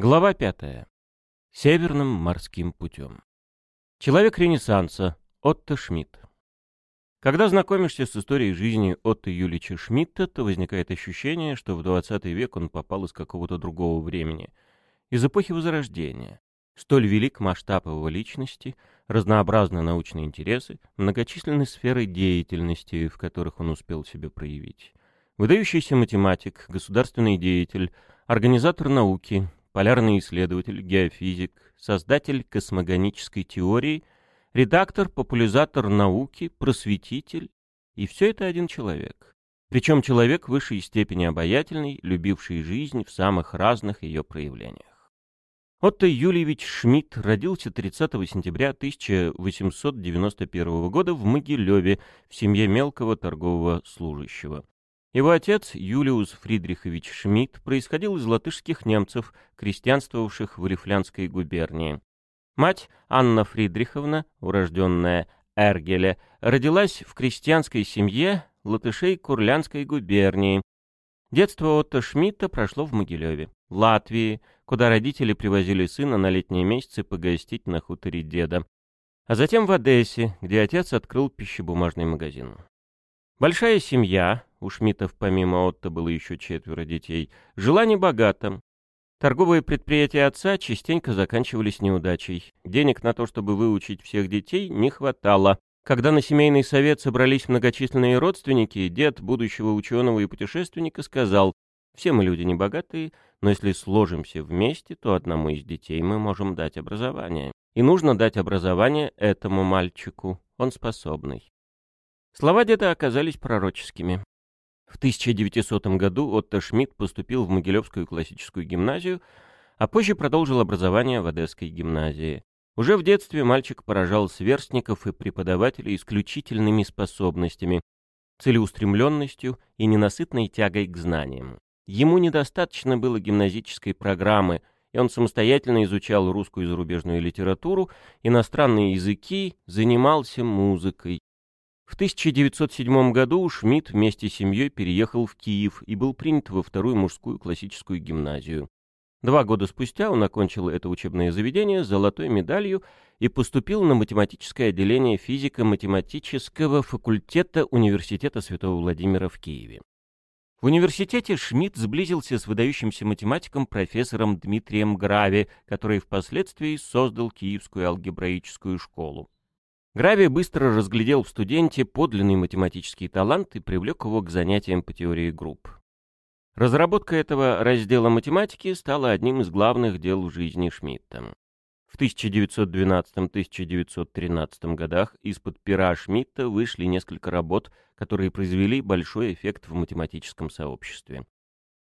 Глава пятая. Северным морским путем. Человек Ренессанса. Отто Шмидт. Когда знакомишься с историей жизни Отто Юлича Шмидта, то возникает ощущение, что в 20 век он попал из какого-то другого времени, из эпохи Возрождения. Столь велик масштаб его личности, разнообразны научные интересы, многочисленны сферы деятельности, в которых он успел себя проявить. Выдающийся математик, государственный деятель, организатор науки, полярный исследователь, геофизик, создатель космогонической теории, редактор, популяризатор науки, просветитель. И все это один человек. Причем человек высшей степени обаятельный, любивший жизнь в самых разных ее проявлениях. Отто Юльевич Шмидт родился 30 сентября 1891 года в Могилеве в семье мелкого торгового служащего. Его отец, Юлиус Фридрихович Шмидт, происходил из латышских немцев, крестьянствовавших в Рифлянской губернии. Мать, Анна Фридриховна, урожденная Эргеля, родилась в крестьянской семье латышей Курлянской губернии. Детство Отто Шмидта прошло в Могилеве, Латвии, куда родители привозили сына на летние месяцы погостить на хуторе деда. А затем в Одессе, где отец открыл пищебумажный магазин. Большая семья, у Шмидтов помимо Отто было еще четверо детей, жила небогато. Торговые предприятия отца частенько заканчивались неудачей. Денег на то, чтобы выучить всех детей, не хватало. Когда на семейный совет собрались многочисленные родственники, дед будущего ученого и путешественника сказал, «Все мы люди небогатые, но если сложимся вместе, то одному из детей мы можем дать образование. И нужно дать образование этому мальчику, он способный». Слова деда оказались пророческими. В 1900 году Отто Шмидт поступил в Могилевскую классическую гимназию, а позже продолжил образование в Одесской гимназии. Уже в детстве мальчик поражал сверстников и преподавателей исключительными способностями, целеустремленностью и ненасытной тягой к знаниям. Ему недостаточно было гимназической программы, и он самостоятельно изучал русскую и зарубежную литературу, иностранные языки, занимался музыкой. В 1907 году Шмидт вместе с семьей переехал в Киев и был принят во вторую мужскую классическую гимназию. Два года спустя он окончил это учебное заведение с золотой медалью и поступил на математическое отделение физико-математического факультета Университета Святого Владимира в Киеве. В университете Шмидт сблизился с выдающимся математиком профессором Дмитрием Грави, который впоследствии создал Киевскую алгебраическую школу. Грави быстро разглядел в студенте подлинный математический талант и привлек его к занятиям по теории групп. Разработка этого раздела математики стала одним из главных дел жизни Шмидта. В 1912-1913 годах из-под пера Шмидта вышли несколько работ, которые произвели большой эффект в математическом сообществе.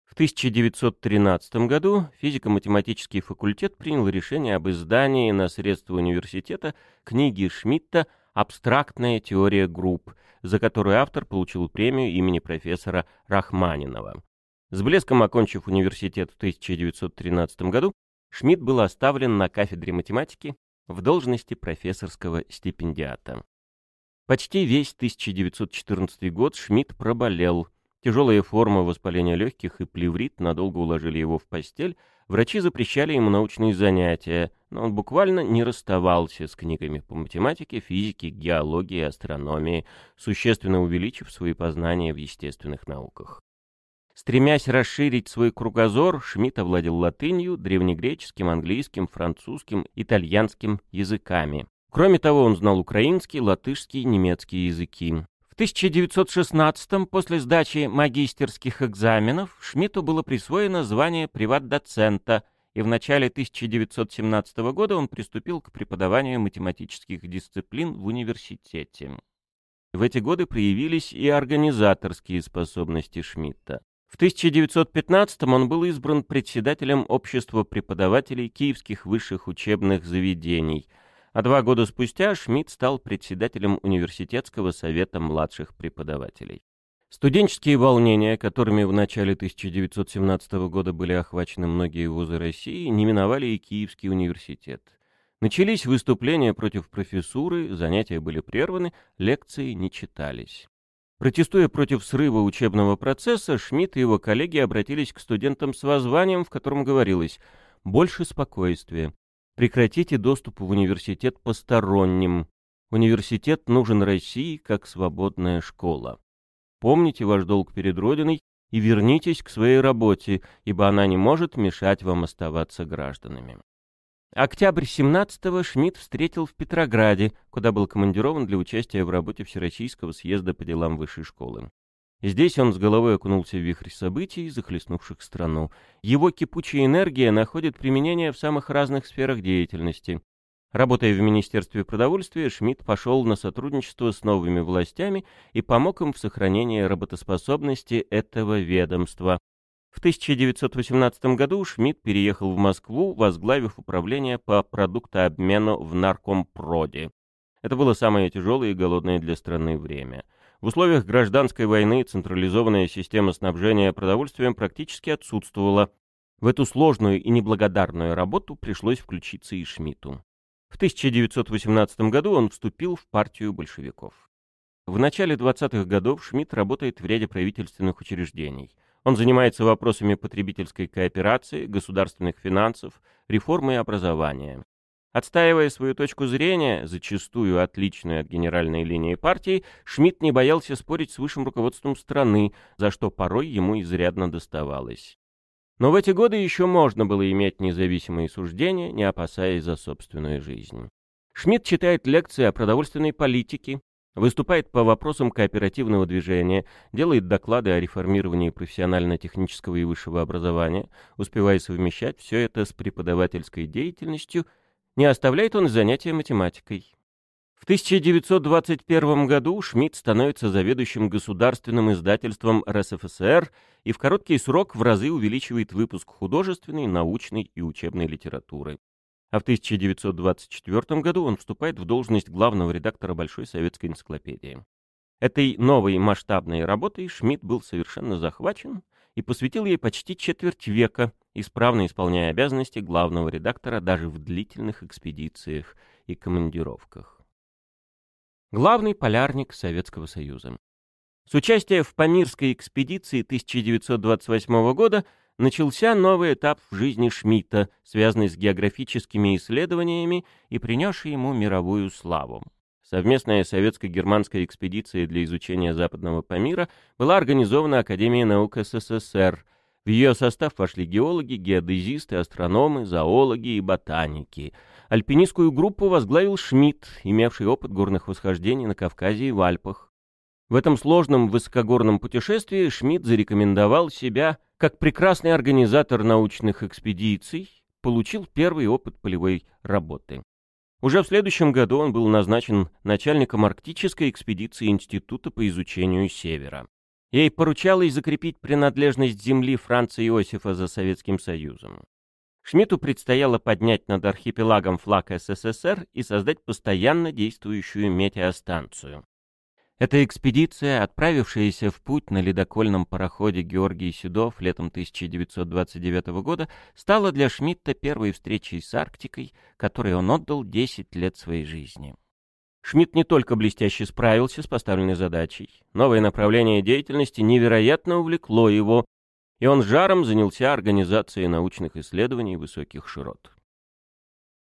В 1913 году физико-математический факультет принял решение об издании на средства университета книги Шмидта «Абстрактная теория групп», за которую автор получил премию имени профессора Рахманинова. С блеском окончив университет в 1913 году, Шмидт был оставлен на кафедре математики в должности профессорского стипендиата. Почти весь 1914 год Шмидт проболел – Тяжелая форма воспаления легких и плеврит надолго уложили его в постель, врачи запрещали ему научные занятия, но он буквально не расставался с книгами по математике, физике, геологии астрономии, существенно увеличив свои познания в естественных науках. Стремясь расширить свой кругозор, Шмидт овладел латынью, древнегреческим, английским, французским, итальянским языками. Кроме того, он знал украинский, латышский, немецкий языки. 1916-м, после сдачи магистерских экзаменов, Шмидту было присвоено звание приват-доцента, и в начале 1917 года он приступил к преподаванию математических дисциплин в университете. В эти годы проявились и организаторские способности Шмидта. В 1915 он был избран председателем Общества преподавателей киевских высших учебных заведений – а два года спустя Шмидт стал председателем Университетского совета младших преподавателей. Студенческие волнения, которыми в начале 1917 года были охвачены многие вузы России, не миновали и Киевский университет. Начались выступления против профессуры, занятия были прерваны, лекции не читались. Протестуя против срыва учебного процесса, Шмидт и его коллеги обратились к студентам с воззванием, в котором говорилось больше спокойствия. Прекратите доступ в университет посторонним. Университет нужен России как свободная школа. Помните ваш долг перед Родиной и вернитесь к своей работе, ибо она не может мешать вам оставаться гражданами. Октябрь 17-го Шмидт встретил в Петрограде, куда был командирован для участия в работе Всероссийского съезда по делам высшей школы. Здесь он с головой окунулся в вихрь событий, захлестнувших страну. Его кипучая энергия находит применение в самых разных сферах деятельности. Работая в Министерстве продовольствия, Шмидт пошел на сотрудничество с новыми властями и помог им в сохранении работоспособности этого ведомства. В 1918 году Шмидт переехал в Москву, возглавив управление по продуктообмену в Наркомпроде. Это было самое тяжелое и голодное для страны время. В условиях гражданской войны централизованная система снабжения продовольствием практически отсутствовала. В эту сложную и неблагодарную работу пришлось включиться и Шмидту. В 1918 году он вступил в партию большевиков. В начале 20-х годов Шмидт работает в ряде правительственных учреждений. Он занимается вопросами потребительской кооперации, государственных финансов, реформы и образования. Отстаивая свою точку зрения, зачастую отличную от генеральной линии партии, Шмидт не боялся спорить с высшим руководством страны, за что порой ему изрядно доставалось. Но в эти годы еще можно было иметь независимые суждения, не опасаясь за собственную жизнь. Шмидт читает лекции о продовольственной политике, выступает по вопросам кооперативного движения, делает доклады о реформировании профессионально-технического и высшего образования, успевая совмещать все это с преподавательской деятельностью, не оставляет он занятия математикой. В 1921 году Шмидт становится заведующим государственным издательством РСФСР и в короткий срок в разы увеличивает выпуск художественной, научной и учебной литературы. А в 1924 году он вступает в должность главного редактора Большой советской энциклопедии. Этой новой масштабной работой Шмидт был совершенно захвачен и посвятил ей почти четверть века, исправно исполняя обязанности главного редактора даже в длительных экспедициях и командировках главный полярник Советского Союза. С участия в Памирской экспедиции 1928 года начался новый этап в жизни Шмидта, связанный с географическими исследованиями и принесший ему мировую славу. Совместная советско-германская экспедиция для изучения Западного Памира была организована Академией наук СССР. В ее состав вошли геологи, геодезисты, астрономы, зоологи и ботаники – Альпинистскую группу возглавил Шмидт, имевший опыт горных восхождений на Кавказе и в Альпах. В этом сложном высокогорном путешествии Шмидт зарекомендовал себя как прекрасный организатор научных экспедиций, получил первый опыт полевой работы. Уже в следующем году он был назначен начальником арктической экспедиции Института по изучению Севера. Ей поручалось закрепить принадлежность земли Франца Иосифа за Советским Союзом. Шмидту предстояло поднять над архипелагом флаг СССР и создать постоянно действующую метеостанцию. Эта экспедиция, отправившаяся в путь на ледокольном пароходе Георгий Седов летом 1929 года, стала для Шмидта первой встречей с Арктикой, которой он отдал 10 лет своей жизни. Шмидт не только блестяще справился с поставленной задачей, новое направление деятельности невероятно увлекло его, и он жаром занялся организацией научных исследований высоких широт.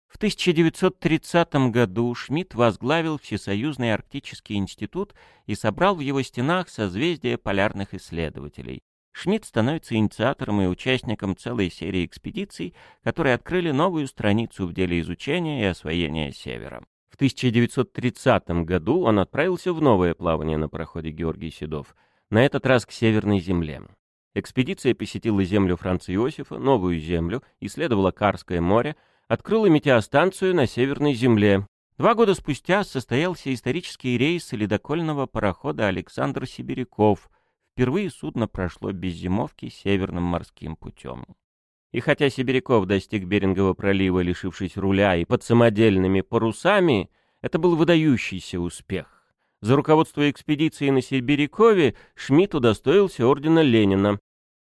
В 1930 году Шмидт возглавил Всесоюзный арктический институт и собрал в его стенах созвездие полярных исследователей. Шмидт становится инициатором и участником целой серии экспедиций, которые открыли новую страницу в деле изучения и освоения Севера. В 1930 году он отправился в новое плавание на пароходе Георгий Седов, на этот раз к Северной Земле. Экспедиция посетила землю Франца Иосифа, Новую Землю, исследовала Карское море, открыла метеостанцию на Северной Земле. Два года спустя состоялся исторический рейс ледокольного парохода «Александр Сибиряков». Впервые судно прошло без зимовки Северным морским путем. И хотя Сибиряков достиг Берингового пролива, лишившись руля и под самодельными парусами, это был выдающийся успех. За руководство экспедиции на Сибирякове Шмидт удостоился ордена Ленина.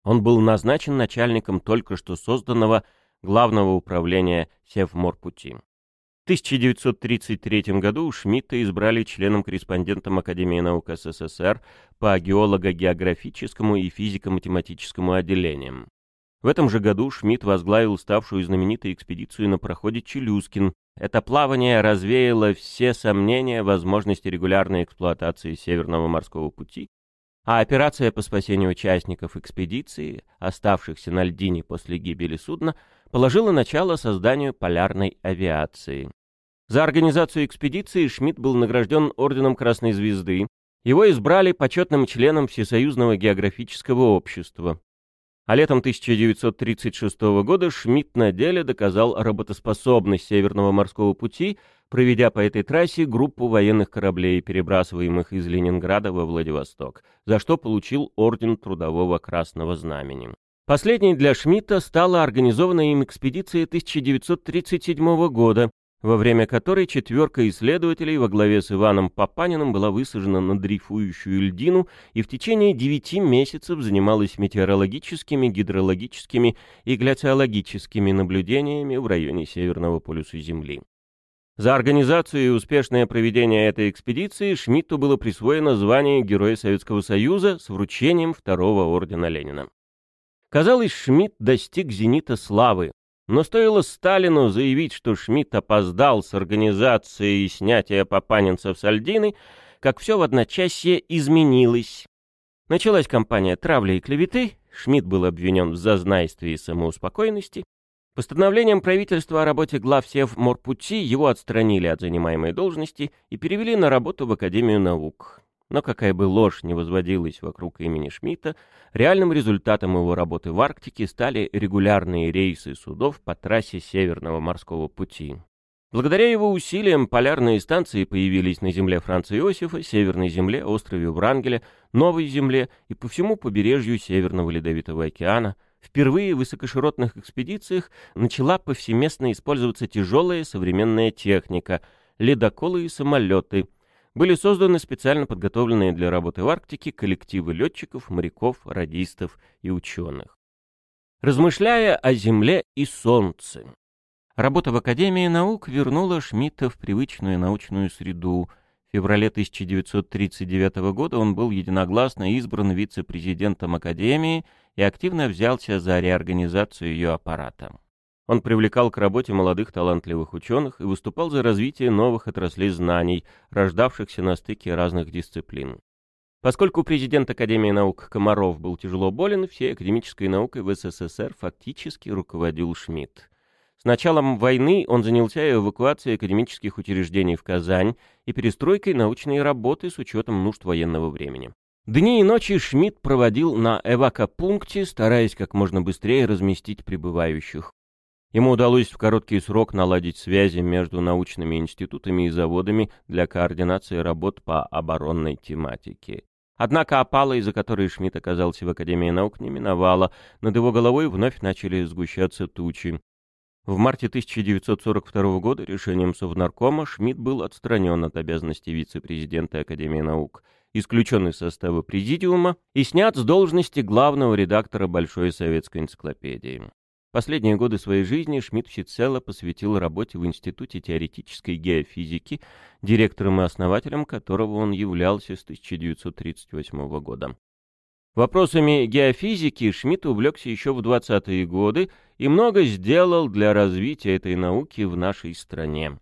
Он был назначен начальником только что созданного Главного управления Севморпути. В 1933 году Шмидта избрали членом-корреспондентом Академии наук СССР по геолого-географическому и физико-математическому отделениям. В этом же году Шмидт возглавил ставшую знаменитой экспедицию на проходе Челюскин. Это плавание развеяло все сомнения в возможности регулярной эксплуатации Северного морского пути, а операция по спасению участников экспедиции, оставшихся на льдине после гибели судна, положила начало созданию полярной авиации. За организацию экспедиции Шмидт был награжден Орденом Красной Звезды. Его избрали почетным членом Всесоюзного географического общества. А летом 1936 года Шмидт на деле доказал работоспособность Северного морского пути, проведя по этой трассе группу военных кораблей, перебрасываемых из Ленинграда во Владивосток, за что получил Орден Трудового Красного Знамени. Последней для Шмидта стала организованная им экспедиция 1937 года, во время которой четверка исследователей во главе с Иваном Папаниным была высажена на дрейфующую льдину и в течение девяти месяцев занималась метеорологическими, гидрологическими и гляциологическими наблюдениями в районе Северного полюса Земли. За организацию и успешное проведение этой экспедиции Шмидту было присвоено звание Героя Советского Союза с вручением второго ордена Ленина. Казалось, Шмидт достиг зенита славы, но стоило Сталину заявить, что Шмидт опоздал с организацией снятия папанинцев с Альдины, как все в одночасье изменилось. Началась кампания травли и клеветы, Шмидт был обвинен в зазнайстве и самоуспокойности. Постановлением правительства о работе глав Севморпути его отстранили от занимаемой должности и перевели на работу в Академию наук. Но какая бы ложь не возводилась вокруг имени Шмидта, реальным результатом его работы в Арктике стали регулярные рейсы судов по трассе Северного морского пути. Благодаря его усилиям полярные станции появились на земле Франца Иосифа, Северной земле, острове Врангеля, Новой земле и по всему побережью Северного Ледовитого океана. Впервые в высокоширотных экспедициях начала повсеместно использоваться тяжелая современная техника — ледоколы и самолеты — были созданы специально подготовленные для работы в Арктике коллективы летчиков, моряков, радистов и ученых. Размышляя о Земле и Солнце, работа в Академии наук вернула Шмидта в привычную научную среду. В феврале 1939 года он был единогласно избран вице-президентом Академии и активно взялся за реорганизацию ее аппарата. Он привлекал к работе молодых талантливых ученых и выступал за развитие новых отраслей знаний, рождавшихся на стыке разных дисциплин. Поскольку президент Академии наук Комаров был тяжело болен, всей академической наукой в СССР фактически руководил Шмидт. С началом войны он занялся эвакуацией академических учреждений в Казань и перестройкой научной работы с учетом нужд военного времени. Дни и ночи Шмидт проводил на эвакопункте, стараясь как можно быстрее разместить прибывающих. Ему удалось в короткий срок наладить связи между научными институтами и заводами для координации работ по оборонной тематике. Однако опала, из-за которой Шмидт оказался в Академии наук, не миновала. Над его головой вновь начали сгущаться тучи. В марте 1942 года решением Совнаркома Шмидт был отстранен от обязанностей вице-президента Академии наук, исключен из состава президиума и снят с должности главного редактора Большой советской энциклопедии. Последние годы своей жизни Шмидт всецело посвятил работе в Институте теоретической геофизики, директором и основателем которого он являлся с 1938 года. Вопросами геофизики Шмидт увлекся еще в 20-е годы и много сделал для развития этой науки в нашей стране.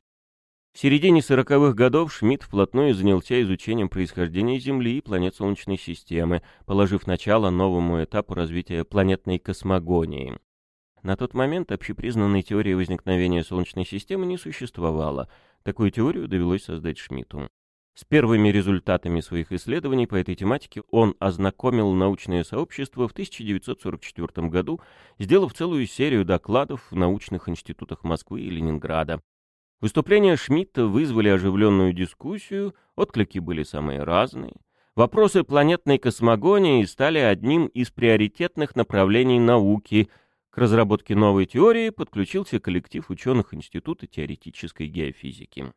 В середине 40-х годов Шмидт вплотную занялся изучением происхождения Земли и планет Солнечной системы, положив начало новому этапу развития планетной космогонии. На тот момент общепризнанной теории возникновения Солнечной системы не существовало. Такую теорию довелось создать Шмидту. С первыми результатами своих исследований по этой тематике он ознакомил научное сообщество в 1944 году, сделав целую серию докладов в научных институтах Москвы и Ленинграда. Выступления Шмидта вызвали оживленную дискуссию, отклики были самые разные. Вопросы планетной космогонии стали одним из приоритетных направлений науки – к разработке новой теории подключился коллектив ученых Института теоретической геофизики.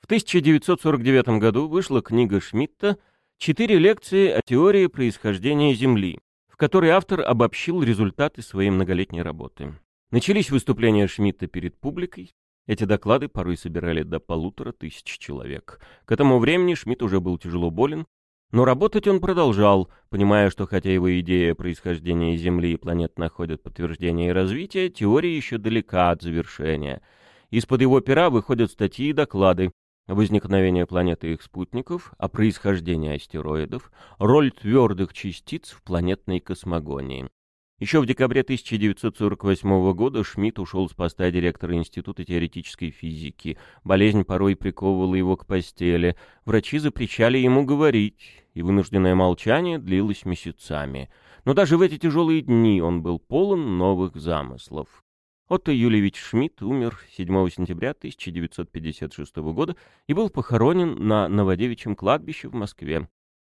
В 1949 году вышла книга Шмидта «Четыре лекции о теории происхождения Земли», в которой автор обобщил результаты своей многолетней работы. Начались выступления Шмидта перед публикой. Эти доклады порой собирали до полутора тысяч человек. К этому времени Шмидт уже был тяжело болен, Но работать он продолжал, понимая, что хотя его идея происхождения Земли и планет находит подтверждение и развитие, теория еще далека от завершения. Из-под его пера выходят статьи и доклады, возникновение планеты и их спутников, о происхождении астероидов, роль твердых частиц в планетной космогонии. Еще в декабре 1948 года Шмидт ушел с поста директора Института теоретической физики. Болезнь порой приковывала его к постели. Врачи запрещали ему говорить, и вынужденное молчание длилось месяцами. Но даже в эти тяжелые дни он был полон новых замыслов. Отто Юлевич Шмидт умер 7 сентября 1956 года и был похоронен на Новодевичьем кладбище в Москве.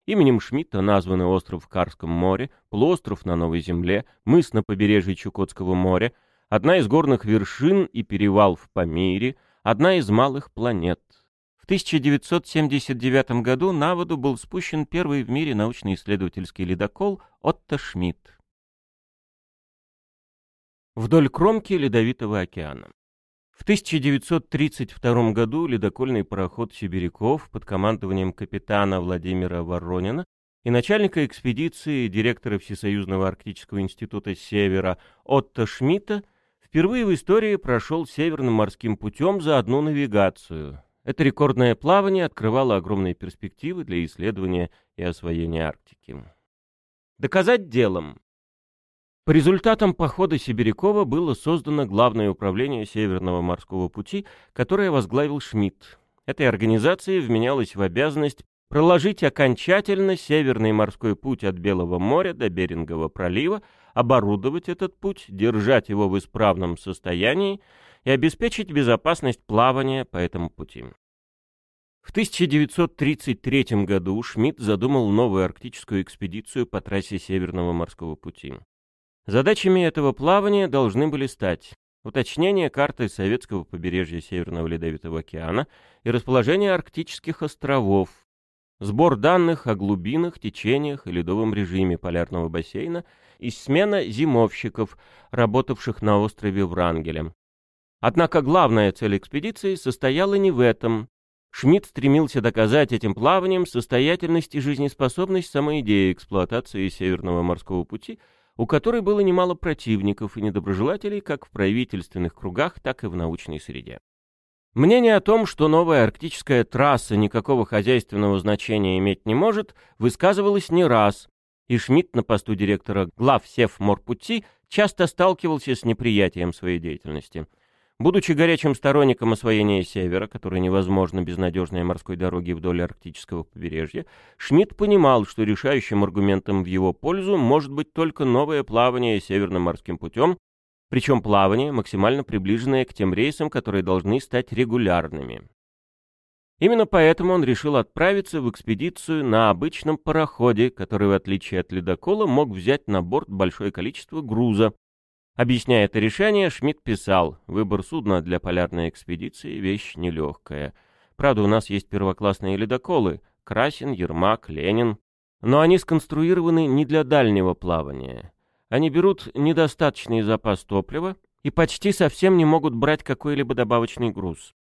Именем Шмидта названы остров в Карском море, полуостров на Новой Земле, мыс на побережье Чукотского моря, одна из горных вершин и перевал в Памире, одна из малых планет. В 1979 году на воду был спущен первый в мире научно-исследовательский ледокол Отто Шмидт. Вдоль кромки Ледовитого океана. В 1932 году ледокольный пароход «Сибиряков» под командованием капитана Владимира Воронина и начальника экспедиции директора Всесоюзного арктического института «Севера» Отто Шмидта впервые в истории прошел Северным морским путем за одну навигацию. Это рекордное плавание открывало огромные перспективы для исследования и освоения Арктики. Доказать делом. По результатам похода Сибирякова было создано Главное управление Северного морского пути, которое возглавил Шмидт. Этой организации вменялось в обязанность проложить окончательно Северный морской путь от Белого моря до Берингового пролива, оборудовать этот путь, держать его в исправном состоянии и обеспечить безопасность плавания по этому пути. В 1933 году Шмидт задумал новую арктическую экспедицию по трассе Северного морского пути. Задачами этого плавания должны были стать уточнение карты советского побережья Северного Ледовитого океана и расположение арктических островов, сбор данных о глубинах, течениях и ледовом режиме полярного бассейна и смена зимовщиков, работавших на острове Врангеля. Однако главная цель экспедиции состояла не в этом. Шмидт стремился доказать этим плаванием состоятельность и жизнеспособность самой идеи эксплуатации Северного морского пути – у которой было немало противников и недоброжелателей как в правительственных кругах, так и в научной среде. Мнение о том, что новая арктическая трасса никакого хозяйственного значения иметь не может, высказывалось не раз, и Шмидт на посту директора глав Севморпути часто сталкивался с неприятием своей деятельности – Будучи горячим сторонником освоения Севера, которое невозможно без надежной морской дороги вдоль арктического побережья, Шмидт понимал, что решающим аргументом в его пользу может быть только новое плавание Северным морским путем, причем плавание, максимально приближенное к тем рейсам, которые должны стать регулярными. Именно поэтому он решил отправиться в экспедицию на обычном пароходе, который, в отличие от ледокола, мог взять на борт большое количество груза, Объясняя это решение, Шмидт писал, «Выбор судна для полярной экспедиции — вещь нелегкая. Правда, у нас есть первоклассные ледоколы — Красин, Ермак, Ленин. Но они сконструированы не для дальнего плавания. Они берут недостаточный запас топлива и почти совсем не могут брать какой-либо добавочный груз.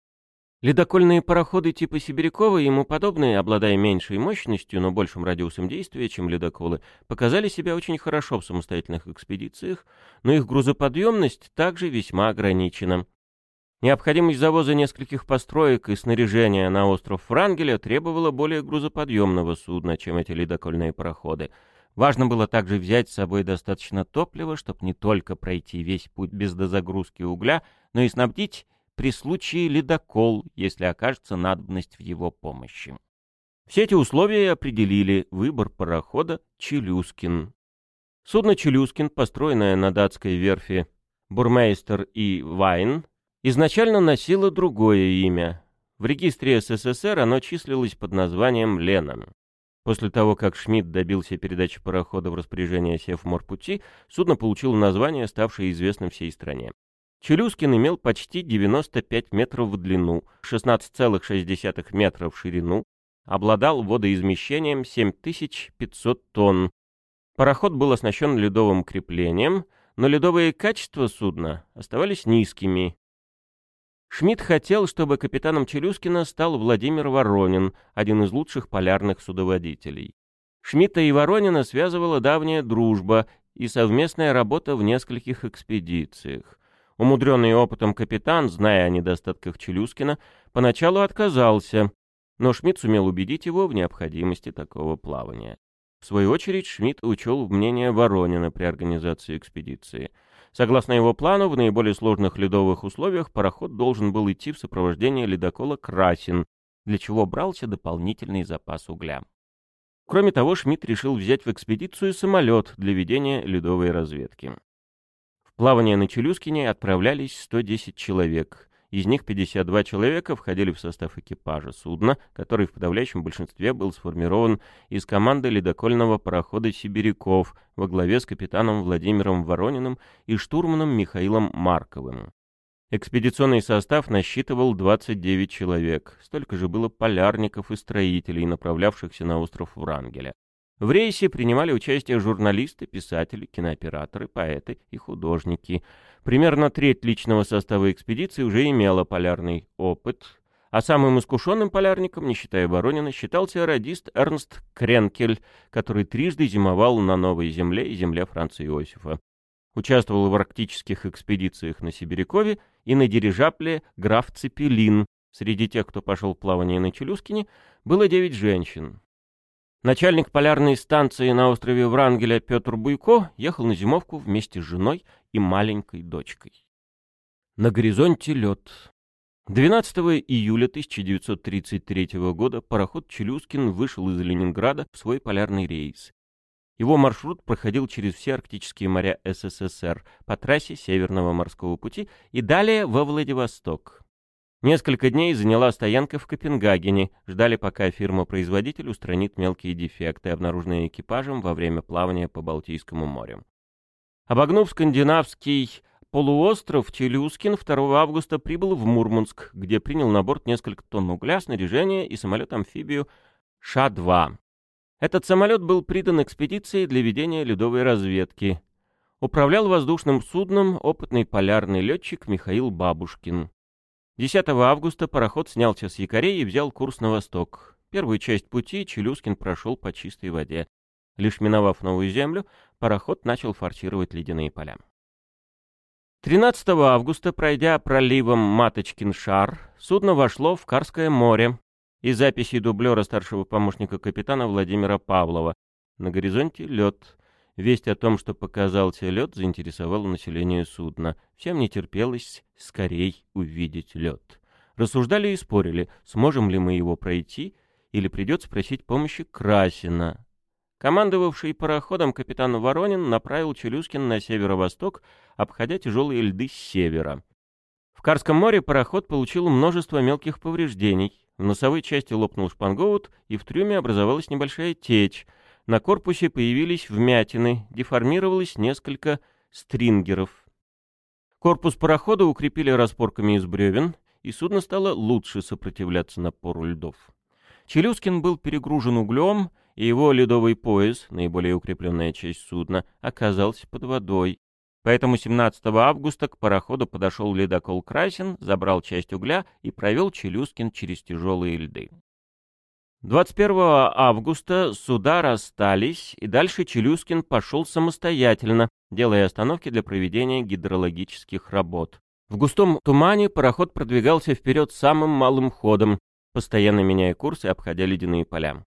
Ледокольные пароходы типа Сибирякова и ему подобные, обладая меньшей мощностью, но большим радиусом действия, чем ледоколы, показали себя очень хорошо в самостоятельных экспедициях, но их грузоподъемность также весьма ограничена. Необходимость завоза нескольких построек и снаряжения на остров Франгеля требовала более грузоподъемного судна, чем эти ледокольные пароходы. Важно было также взять с собой достаточно топлива, чтобы не только пройти весь путь без дозагрузки угля, но и снабдить при случае ледокол, если окажется надобность в его помощи. Все эти условия определили выбор парохода «Челюскин». Судно «Челюскин», построенное на датской верфи «Бурмейстер» и «Вайн», изначально носило другое имя. В регистре СССР оно числилось под названием «Лена». После того, как Шмидт добился передачи парохода в распоряжение Севморпути, судно получило название, ставшее известным всей стране. Челюскин имел почти 95 метров в длину, 16,6 метров в ширину, обладал водоизмещением 7500 тонн. Пароход был оснащен ледовым креплением, но ледовые качества судна оставались низкими. Шмидт хотел, чтобы капитаном Челюскина стал Владимир Воронин, один из лучших полярных судоводителей. Шмидта и Воронина связывала давняя дружба и совместная работа в нескольких экспедициях. Умудренный опытом капитан, зная о недостатках Челюскина, поначалу отказался, но Шмидт сумел убедить его в необходимости такого плавания. В свою очередь Шмидт учел мнение Воронина при организации экспедиции. Согласно его плану, в наиболее сложных ледовых условиях пароход должен был идти в сопровождении ледокола «Красин», для чего брался дополнительный запас угля. Кроме того, Шмидт решил взять в экспедицию самолет для ведения ледовой разведки. Плавание на Челюскине отправлялись 110 человек. Из них 52 человека входили в состав экипажа судна, который в подавляющем большинстве был сформирован из команды ледокольного парохода «Сибиряков» во главе с капитаном Владимиром Ворониным и штурманом Михаилом Марковым. Экспедиционный состав насчитывал 29 человек, столько же было полярников и строителей, направлявшихся на остров Врангеля. В рейсе принимали участие журналисты, писатели, кинооператоры, поэты и художники. Примерно треть личного состава экспедиции уже имела полярный опыт, а самым искушенным полярником, не считая Воронина, считался радист Эрнст Кренкель, который трижды зимовал на Новой Земле и земле Франца Иосифа. Участвовал в арктических экспедициях на Сибирякове и на дирижабле граф Цепелин. Среди тех, кто пошел в плавание на Челюскине, было девять женщин. Начальник полярной станции на острове Врангеля Петр Буйко ехал на зимовку вместе с женой и маленькой дочкой. На горизонте лед. 12 июля 1933 года пароход «Челюскин» вышел из Ленинграда в свой полярный рейс. Его маршрут проходил через все арктические моря СССР по трассе Северного морского пути и далее во Владивосток. Несколько дней заняла стоянка в Копенгагене, ждали, пока фирма-производитель устранит мелкие дефекты, обнаруженные экипажем во время плавания по Балтийскому морю. Обогнув скандинавский полуостров, Челюскин 2 августа прибыл в Мурманск, где принял на борт несколько тонн угля, снаряжение и самолет-амфибию Ша-2. Этот самолет был придан экспедиции для ведения ледовой разведки. Управлял воздушным судном опытный полярный летчик Михаил Бабушкин. 10 августа пароход снялся с якорей и взял курс на восток. Первую часть пути Челюскин прошел по чистой воде. Лишь миновав новую землю, пароход начал форсировать ледяные поля. 13 августа, пройдя проливом Маточкин-Шар, судно вошло в Карское море, и записи дублера старшего помощника капитана Владимира Павлова. На горизонте лед. Весть о том, что показался лед, заинтересовала население судна. Всем не терпелось скорей увидеть лед. Рассуждали и спорили, сможем ли мы его пройти, или придется просить помощи Красина. Командовавший пароходом капитан Воронин направил Челюскин на северо-восток, обходя тяжелые льды с севера. В Карском море пароход получил множество мелких повреждений. В носовой части лопнул шпангоут, и в трюме образовалась небольшая течь. На корпусе появились вмятины, деформировалось несколько стрингеров. Корпус парохода укрепили распорками из бревен, и судно стало лучше сопротивляться напору льдов. Челюскин был перегружен углем, и его ледовый пояс, наиболее укрепленная часть судна, оказался под водой. Поэтому 17 августа к пароходу подошел ледокол Красин, забрал часть угля и провел Челюскин через тяжелые льды. 21 августа суда расстались, и дальше Челюскин пошел самостоятельно, делая остановки для проведения гидрологических работ. В густом тумане пароход продвигался вперед самым малым ходом, постоянно меняя курс и обходя ледяные поля.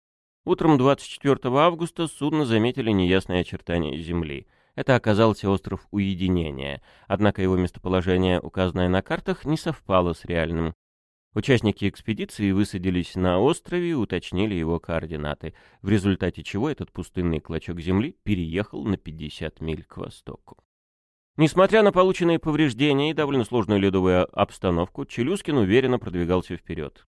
Утром 24 августа судно заметили неясные очертания земли. Это оказался остров Уединения, однако его местоположение, указанное на картах, не совпало с реальным. Участники экспедиции высадились на острове и уточнили его координаты, в результате чего этот пустынный клочок земли переехал на 50 миль к востоку. Несмотря на полученные повреждения и довольно сложную ледовую обстановку, Челюскин уверенно продвигался вперед.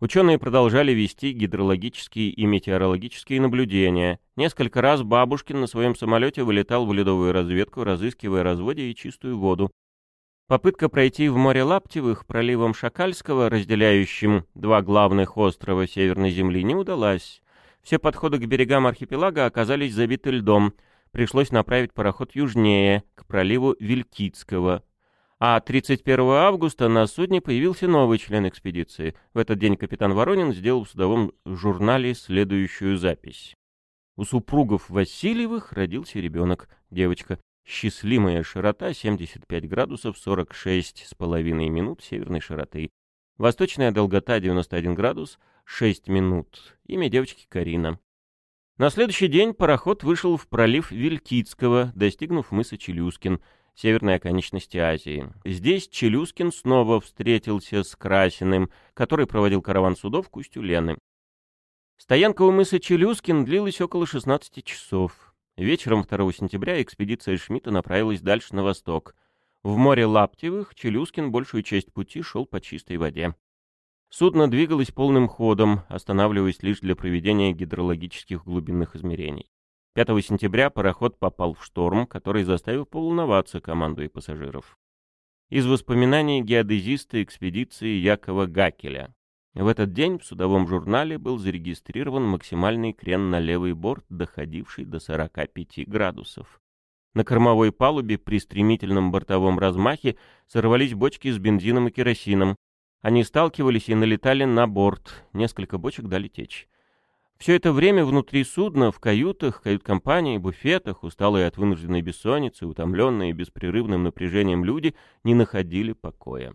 Ученые продолжали вести гидрологические и метеорологические наблюдения. Несколько раз Бабушкин на своем самолете вылетал в ледовую разведку, разыскивая разводья и чистую воду. Попытка пройти в море Лаптевых проливом Шакальского, разделяющим два главных острова Северной Земли, не удалась. Все подходы к берегам архипелага оказались забиты льдом. Пришлось направить пароход южнее, к проливу Вилькицкого, а 31 августа на судне появился новый член экспедиции. В этот день капитан Воронин сделал в судовом журнале следующую запись. У супругов Васильевых родился ребенок, девочка. Счастливая широта 75 градусов 46 с половиной минут северной широты. Восточная долгота 91 градус 6 минут. Имя девочки Карина. На следующий день пароход вышел в пролив Вилькицкого, достигнув мыса Челюскин, северной оконечности Азии. Здесь Челюскин снова встретился с Красиным, который проводил караван судов к устью Лены. Стоянка у мыса Челюскин длилась около 16 часов. Вечером 2 сентября экспедиция Шмидта направилась дальше на восток. В море Лаптевых Челюскин большую часть пути шел по чистой воде. Судно двигалось полным ходом, останавливаясь лишь для проведения гидрологических глубинных измерений. 5 сентября пароход попал в шторм, который заставил поволноваться команду и пассажиров. Из воспоминаний геодезиста экспедиции Якова Гакеля. В этот день в судовом журнале был зарегистрирован максимальный крен на левый борт, доходивший до 45 градусов. На кормовой палубе при стремительном бортовом размахе сорвались бочки с бензином и керосином. Они сталкивались и налетали на борт, несколько бочек дали течь. Все это время внутри судна, в каютах, кают-компании, буфетах, усталые от вынужденной бессонницы, утомленные беспрерывным напряжением люди не находили покоя.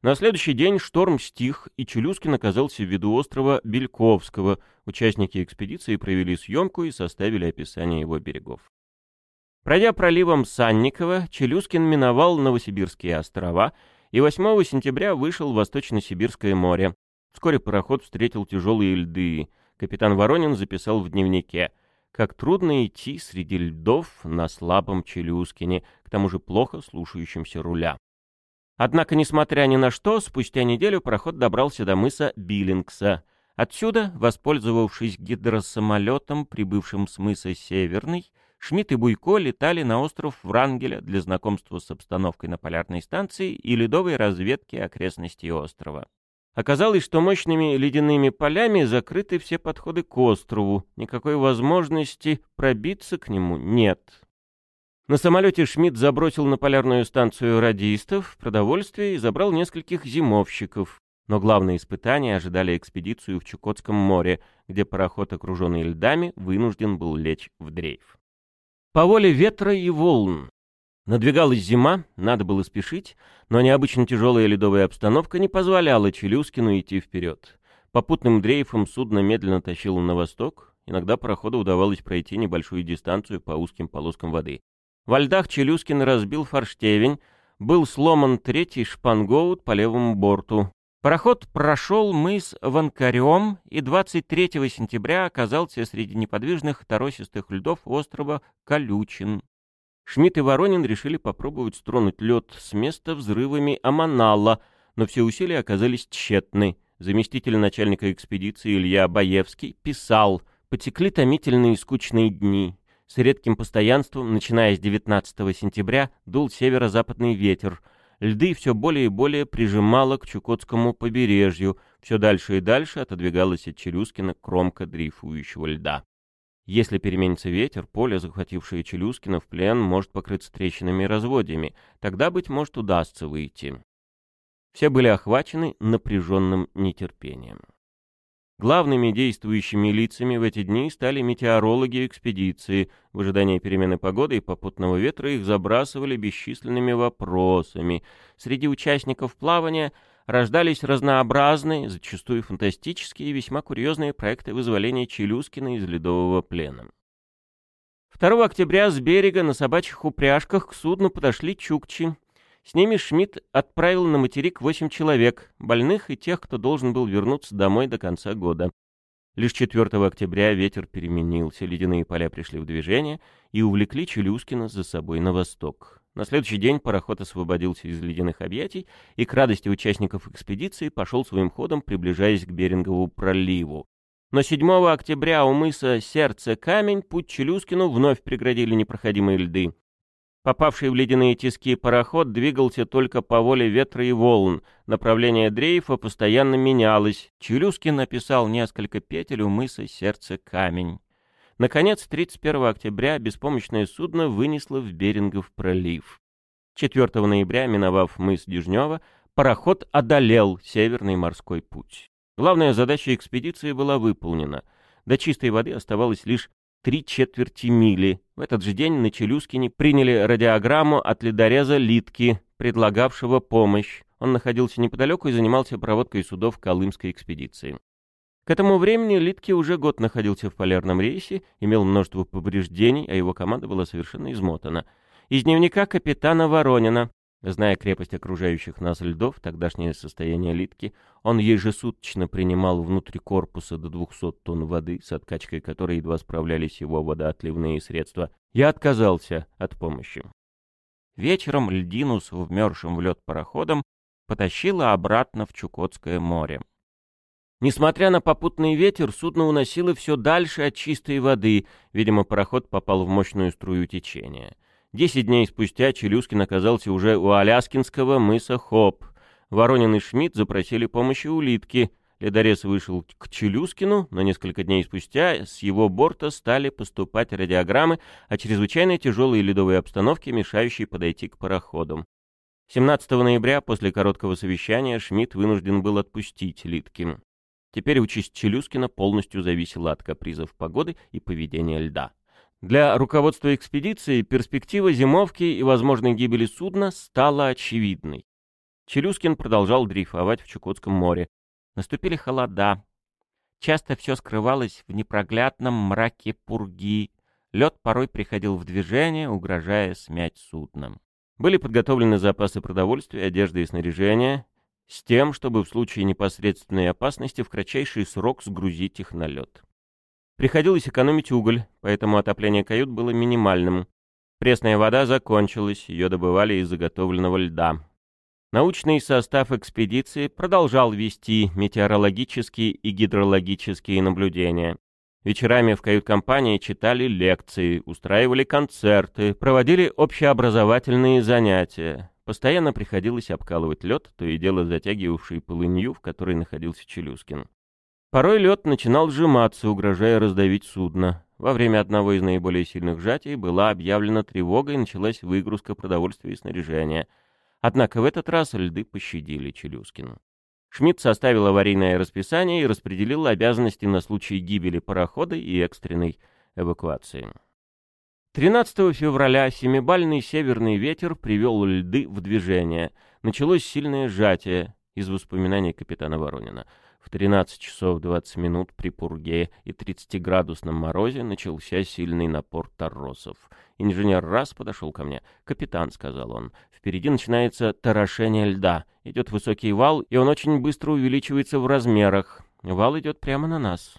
На следующий день шторм стих, и Челюскин оказался в виду острова Бельковского. Участники экспедиции провели съемку и составили описание его берегов. Пройдя проливом Санникова, Челюскин миновал Новосибирские острова и 8 сентября вышел в Восточно-Сибирское море. Вскоре пароход встретил тяжелые льды. Капитан Воронин записал в дневнике «Как трудно идти среди льдов на слабом Челюскине, к тому же плохо слушающимся руля». Однако, несмотря ни на что, спустя неделю пароход добрался до мыса Биллингса. Отсюда, воспользовавшись гидросамолетом, прибывшим с мыса Северный, Шмидт и Буйко летали на остров Врангеля для знакомства с обстановкой на полярной станции и ледовой разведки окрестностей острова. Оказалось, что мощными ледяными полями закрыты все подходы к острову, никакой возможности пробиться к нему нет. На самолете Шмидт забросил на полярную станцию радистов, продовольствие и забрал нескольких зимовщиков. Но главные испытания ожидали экспедицию в Чукотском море, где пароход, окруженный льдами, вынужден был лечь в дрейф. По воле ветра и волн. Надвигалась зима, надо было спешить, но необычно тяжелая ледовая обстановка не позволяла Челюскину идти вперед. Попутным дрейфом судно медленно тащило на восток, иногда пароходу удавалось пройти небольшую дистанцию по узким полоскам воды. Во льдах Челюскин разбил форштевень, был сломан третий шпангоут по левому борту. Пароход прошел мыс Ванкарем и 23 сентября оказался среди неподвижных торосистых льдов острова Колючин. Шмидт и Воронин решили попробовать стронуть лед с места взрывами Аманала, но все усилия оказались тщетны. Заместитель начальника экспедиции Илья Баевский писал «Потекли томительные и скучные дни. С редким постоянством, начиная с 19 сентября, дул северо-западный ветер. Льды все более и более прижимало к Чукотскому побережью, все дальше и дальше отодвигалась от Челюскина кромка дрейфующего льда. Если переменится ветер, поле, захватившее Челюскина в плен, может покрыться трещинами и разводьями. Тогда, быть может, удастся выйти. Все были охвачены напряженным нетерпением. Главными действующими лицами в эти дни стали метеорологи экспедиции. В ожидании перемены погоды и попутного ветра их забрасывали бесчисленными вопросами. Среди участников плавания рождались разнообразные, зачастую фантастические и весьма курьезные проекты вызволения Челюскина из ледового плена. 2 октября с берега на собачьих упряжках к судну подошли чукчи, с ними Шмидт отправил на материк восемь человек, больных и тех, кто должен был вернуться домой до конца года. Лишь 4 октября ветер переменился, ледяные поля пришли в движение и увлекли Челюскина за собой на восток. На следующий день пароход освободился из ледяных объятий и, к радости участников экспедиции, пошел своим ходом, приближаясь к Берингову проливу. Но 7 октября у мыса Сердце Камень путь Челюскину вновь преградили непроходимые льды. Попавший в ледяные тиски пароход двигался только по воле ветра и волн. Направление дрейфа постоянно менялось. Челюскин написал несколько петель у мыса «Сердце камень». Наконец, 31 октября беспомощное судно вынесло в Берингов пролив. 4 ноября, миновав мыс Дежнева, пароход одолел Северный морской путь. Главная задача экспедиции была выполнена. До чистой воды оставалось лишь три четверти мили. В этот же день на Челюскине приняли радиограмму от ледореза Литки, предлагавшего помощь. Он находился неподалеку и занимался проводкой судов Колымской экспедиции. К этому времени Литки уже год находился в полярном рейсе, имел множество повреждений, а его команда была совершенно измотана. Из дневника капитана Воронина. Зная крепость окружающих нас льдов, тогдашнее состояние Литки, он ежесуточно принимал внутрь корпуса до 200 тонн воды, с откачкой которой едва справлялись его водоотливные средства. Я отказался от помощи. Вечером льдину с вмерзшим в лед пароходом потащило обратно в Чукотское море. Несмотря на попутный ветер, судно уносило все дальше от чистой воды, видимо, пароход попал в мощную струю течения. Десять дней спустя Челюскин оказался уже у Аляскинского мыса Хоп. Воронин и Шмидт запросили помощи улитки. Ледорез вышел к Челюскину, но несколько дней спустя с его борта стали поступать радиограммы о чрезвычайно тяжелой ледовой обстановке, мешающей подойти к пароходам. 17 ноября, после короткого совещания, Шмидт вынужден был отпустить Литкин. Теперь участь Челюскина полностью зависела от капризов погоды и поведения льда. Для руководства экспедиции перспектива зимовки и возможной гибели судна стала очевидной. Челюскин продолжал дрейфовать в Чукотском море. Наступили холода. Часто все скрывалось в непроглядном мраке пурги. Лед порой приходил в движение, угрожая смять судном. Были подготовлены запасы продовольствия, одежды и снаряжения, с тем, чтобы в случае непосредственной опасности в кратчайший срок сгрузить их на лед. Приходилось экономить уголь, поэтому отопление кают было минимальным. Пресная вода закончилась, ее добывали из заготовленного льда. Научный состав экспедиции продолжал вести метеорологические и гидрологические наблюдения. Вечерами в кают-компании читали лекции, устраивали концерты, проводили общеобразовательные занятия. Постоянно приходилось обкалывать лед, то и дело затягивавший полынью, в которой находился Челюскин. Порой лед начинал сжиматься, угрожая раздавить судно. Во время одного из наиболее сильных сжатий была объявлена тревога и началась выгрузка продовольствия и снаряжения. Однако в этот раз льды пощадили Челюскину. Шмидт составил аварийное расписание и распределил обязанности на случай гибели парохода и экстренной эвакуации. 13 февраля семибальный северный ветер привел льды в движение. Началось сильное сжатие из воспоминаний капитана Воронина. В 13 часов 20 минут при пурге и 30-градусном морозе начался сильный напор торросов. Инженер раз подошел ко мне. «Капитан», — сказал он, — «впереди начинается торошение льда. Идет высокий вал, и он очень быстро увеличивается в размерах. Вал идет прямо на нас».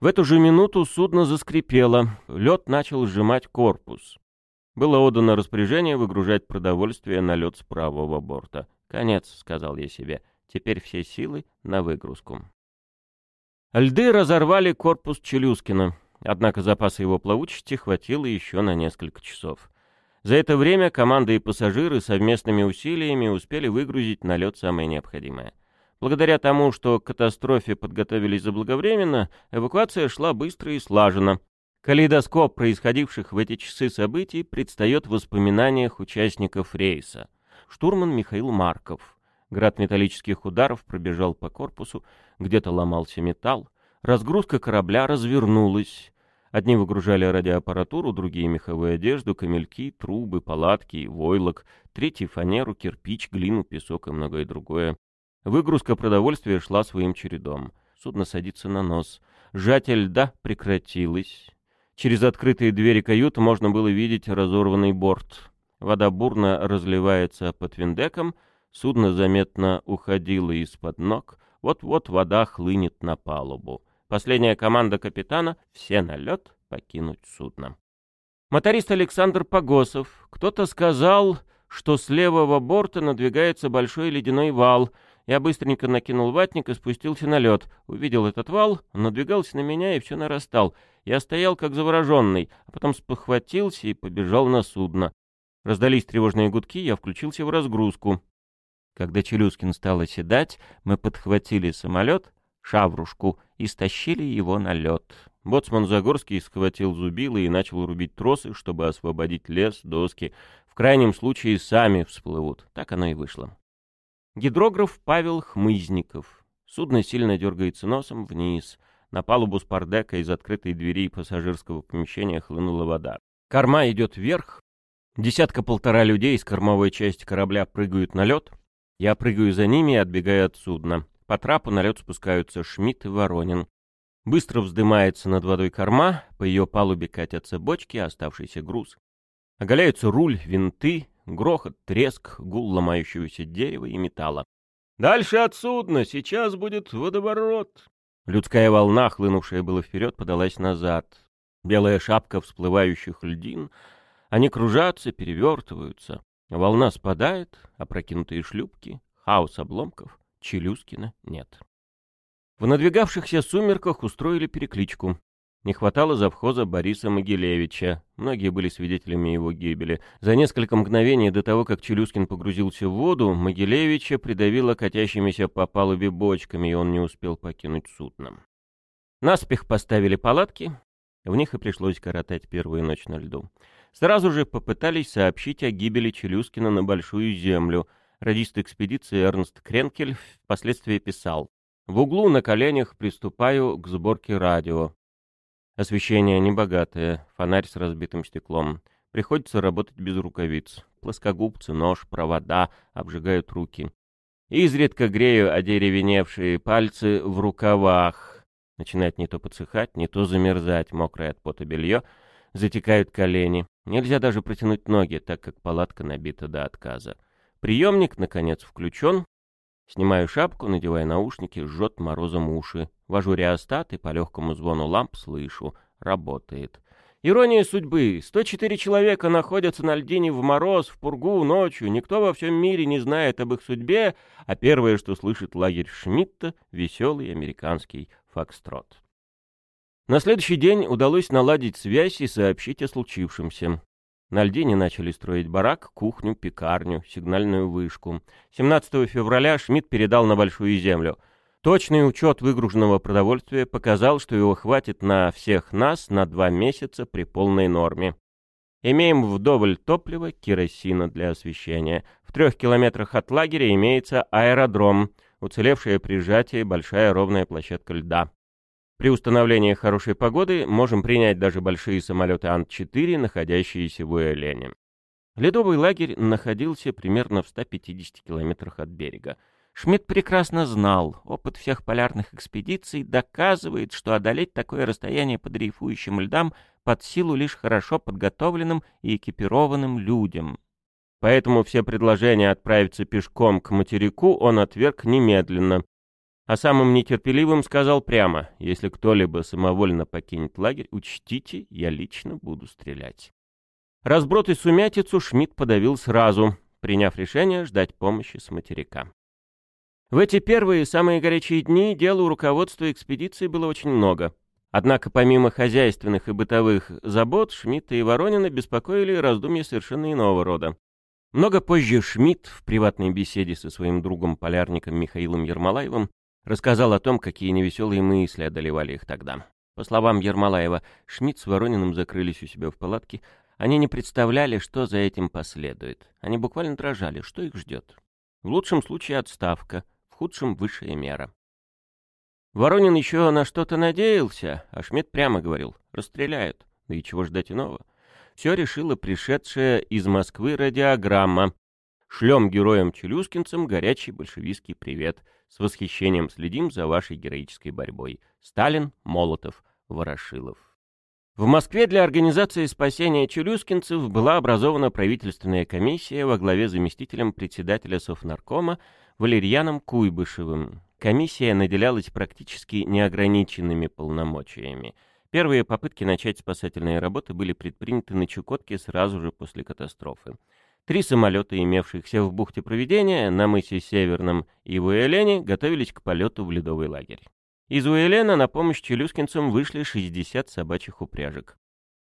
В эту же минуту судно заскрипело, лед начал сжимать корпус. Было отдано распоряжение выгружать продовольствие на лед с правого борта. «Конец», — сказал я себе, — «теперь все силы на выгрузку». Льды разорвали корпус Челюскина. Однако запаса его плавучести хватило еще на несколько часов. За это время команда и пассажиры совместными усилиями успели выгрузить на лед самое необходимое. Благодаря тому, что к катастрофе подготовились заблаговременно, эвакуация шла быстро и слаженно. Калейдоскоп происходивших в эти часы событий предстает в воспоминаниях участников рейса. Штурман Михаил Марков. Град металлических ударов пробежал по корпусу, где-то ломался металл. Разгрузка корабля развернулась. Одни выгружали радиоаппаратуру, другие — меховую одежду, камельки, трубы, палатки, войлок, третий — фанеру, кирпич, глину, песок и многое другое. Выгрузка продовольствия шла своим чередом. Судно садится на нос. Сжатие льда прекратилось. Через открытые двери кают можно было видеть разорванный борт. Вода бурно разливается под виндеком, судно заметно уходило из-под ног, вот-вот вода хлынет на палубу. Последняя команда капитана — все на лед покинуть судно. Моторист Александр Погосов. Кто-то сказал, что с левого борта надвигается большой ледяной вал. Я быстренько накинул ватник и спустился на лед. Увидел этот вал, надвигался на меня и все нарастал. Я стоял как завороженный, а потом спохватился и побежал на судно. Раздались тревожные гудки, я включился в разгрузку. Когда Челюскин стал оседать, мы подхватили самолет — шаврушку и стащили его на лед. Боцман Загорский схватил зубилы и начал рубить тросы, чтобы освободить лес, доски. В крайнем случае сами всплывут. Так оно и вышло. Гидрограф Павел Хмызников. Судно сильно дергается носом вниз. На палубу спардека из открытой двери пассажирского помещения хлынула вода. Корма идет вверх. Десятка-полтора людей из кормовой части корабля прыгают на лед. Я прыгаю за ними и отбегаю от судна. По трапу на лед спускаются Шмидт и Воронин. Быстро вздымается над водой корма, по ее палубе катятся бочки, оставшийся груз. Оголяются руль, винты, грохот, треск, гул ломающегося дерева и металла. «Дальше от судна! Сейчас будет водоворот!» Людская волна, хлынувшая было вперед, подалась назад. Белая шапка всплывающих льдин. Они кружатся, перевертываются. Волна спадает, опрокинутые шлюпки, хаос обломков. Челюскина нет. В надвигавшихся сумерках устроили перекличку. Не хватало завхоза Бориса Могилевича. Многие были свидетелями его гибели. За несколько мгновений до того, как Челюскин погрузился в воду, Могилевича придавило катящимися по палубе бочками, и он не успел покинуть судно. Наспех поставили палатки. В них и пришлось коротать первую ночь на льду. Сразу же попытались сообщить о гибели Челюскина на Большую Землю. Радист экспедиции Эрнст Кренкель впоследствии писал. В углу на коленях приступаю к сборке радио. Освещение небогатое, фонарь с разбитым стеклом. Приходится работать без рукавиц. Плоскогубцы, нож, провода обжигают руки. Изредка грею одеревеневшие пальцы в рукавах. Начинает не то подсыхать, не то замерзать, мокрое от пота белье. Затекают колени. Нельзя даже протянуть ноги, так как палатка набита до отказа. Приемник, наконец, включен. Снимаю шапку, надеваю наушники, жжет морозом уши. Вожу реостат и по легкому звону ламп слышу. Работает. Ирония судьбы. 104 человека находятся на льдине в мороз, в пургу, ночью. Никто во всем мире не знает об их судьбе, а первое, что слышит лагерь Шмидта — веселый американский фокстрот. На следующий день удалось наладить связь и сообщить о случившемся. На льдине начали строить барак, кухню, пекарню, сигнальную вышку. 17 февраля Шмидт передал на Большую Землю — Точный учет выгруженного продовольствия показал, что его хватит на всех нас на два месяца при полной норме. Имеем вдоволь топлива, керосина для освещения. В трех километрах от лагеря имеется аэродром, уцелевшая при сжатии большая ровная площадка льда. При установлении хорошей погоды можем принять даже большие самолеты Ан-4, находящиеся в Уэлене. Ледовый лагерь находился примерно в 150 километрах от берега. Шмидт прекрасно знал, опыт всех полярных экспедиций доказывает, что одолеть такое расстояние по дрейфующим льдам под силу лишь хорошо подготовленным и экипированным людям. Поэтому все предложения отправиться пешком к материку он отверг немедленно. А самым нетерпеливым сказал прямо, если кто-либо самовольно покинет лагерь, учтите, я лично буду стрелять. Разброд и сумятицу Шмидт подавил сразу, приняв решение ждать помощи с материка. В эти первые, самые горячие дни дел у руководства экспедиции было очень много. Однако помимо хозяйственных и бытовых забот, Шмидта и Воронина беспокоили раздумья совершенно иного рода. Много позже Шмидт в приватной беседе со своим другом-полярником Михаилом Ермолаевым рассказал о том, какие невеселые мысли одолевали их тогда. По словам Ермолаева, Шмидт с Ворониным закрылись у себя в палатке. Они не представляли, что за этим последует. Они буквально дрожали, что их ждет. В лучшем случае отставка, худшем высшая мера. Воронин еще на что-то надеялся, а Шмидт прямо говорил, расстреляют, да и чего ждать иного. Все решила пришедшая из Москвы радиограмма. Шлем героям-челюскинцам горячий большевистский привет. С восхищением следим за вашей героической борьбой. Сталин, Молотов, Ворошилов. В Москве для организации спасения челюскинцев была образована правительственная комиссия во главе заместителем председателя Совнаркома Валерьяном Куйбышевым. Комиссия наделялась практически неограниченными полномочиями. Первые попытки начать спасательные работы были предприняты на Чукотке сразу же после катастрофы. Три самолета, имевшихся в бухте проведения, на мысе Северном и в Уэлене, готовились к полету в ледовый лагерь. Из Уэлена на помощь челюскинцам вышли 60 собачьих упряжек.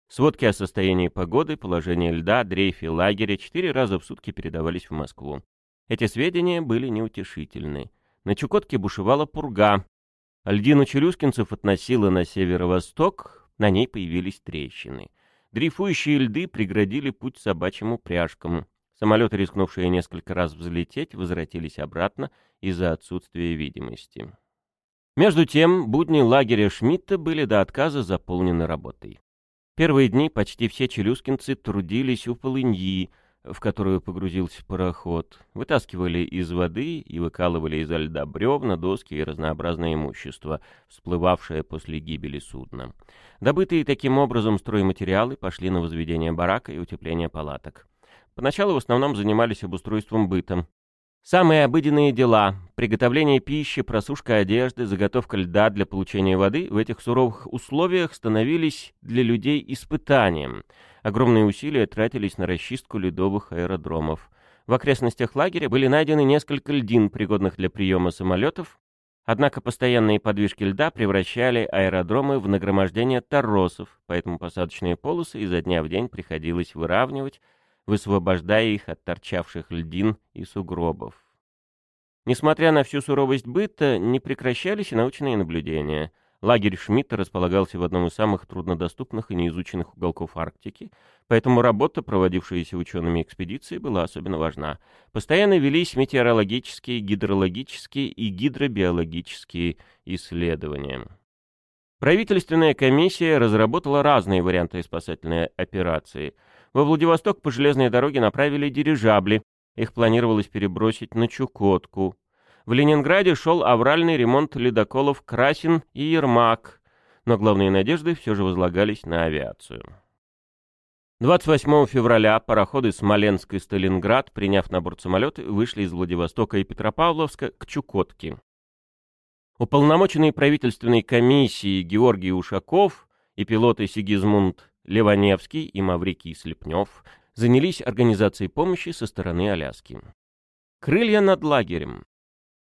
Сводки о состоянии погоды, положении льда, дрейфе лагеря четыре раза в сутки передавались в Москву. Эти сведения были неутешительны. На Чукотке бушевала пурга. Льдину челюскинцев относила на северо-восток, на ней появились трещины. Дрейфующие льды преградили путь собачьим упряжкам. Самолеты, рискнувшие несколько раз взлететь, возвратились обратно из-за отсутствия видимости. Между тем, будни лагеря Шмидта были до отказа заполнены работой. Первые дни почти все челюскинцы трудились у полыньи, в которую погрузился пароход, вытаскивали из воды и выкалывали изо льда бревна, доски и разнообразное имущество, всплывавшее после гибели судна. Добытые таким образом стройматериалы пошли на возведение барака и утепление палаток. Поначалу в основном занимались обустройством быта. Самые обыденные дела – приготовление пищи, просушка одежды, заготовка льда для получения воды в этих суровых условиях становились для людей испытанием. Огромные усилия тратились на расчистку ледовых аэродромов. В окрестностях лагеря были найдены несколько льдин, пригодных для приема самолетов, однако постоянные подвижки льда превращали аэродромы в нагромождение торросов, поэтому посадочные полосы изо дня в день приходилось выравнивать, высвобождая их от торчавших льдин и сугробов. Несмотря на всю суровость быта, не прекращались и научные наблюдения. Лагерь Шмидта располагался в одном из самых труднодоступных и неизученных уголков Арктики, поэтому работа, проводившаяся учеными экспедиции, была особенно важна. Постоянно велись метеорологические, гидрологические и гидробиологические исследования. Правительственная комиссия разработала разные варианты спасательной операции – во Владивосток по железной дороге направили дирижабли. Их планировалось перебросить на Чукотку. В Ленинграде шел авральный ремонт ледоколов «Красин» и «Ермак», но главные надежды все же возлагались на авиацию. 28 февраля пароходы «Смоленск» и «Сталинград», приняв на борт самолеты, вышли из Владивостока и Петропавловска к Чукотке. Уполномоченный правительственной комиссией Георгий Ушаков и пилоты Сигизмунд Леваневский и Маврикий Слепнев занялись организацией помощи со стороны Аляски. Крылья над лагерем.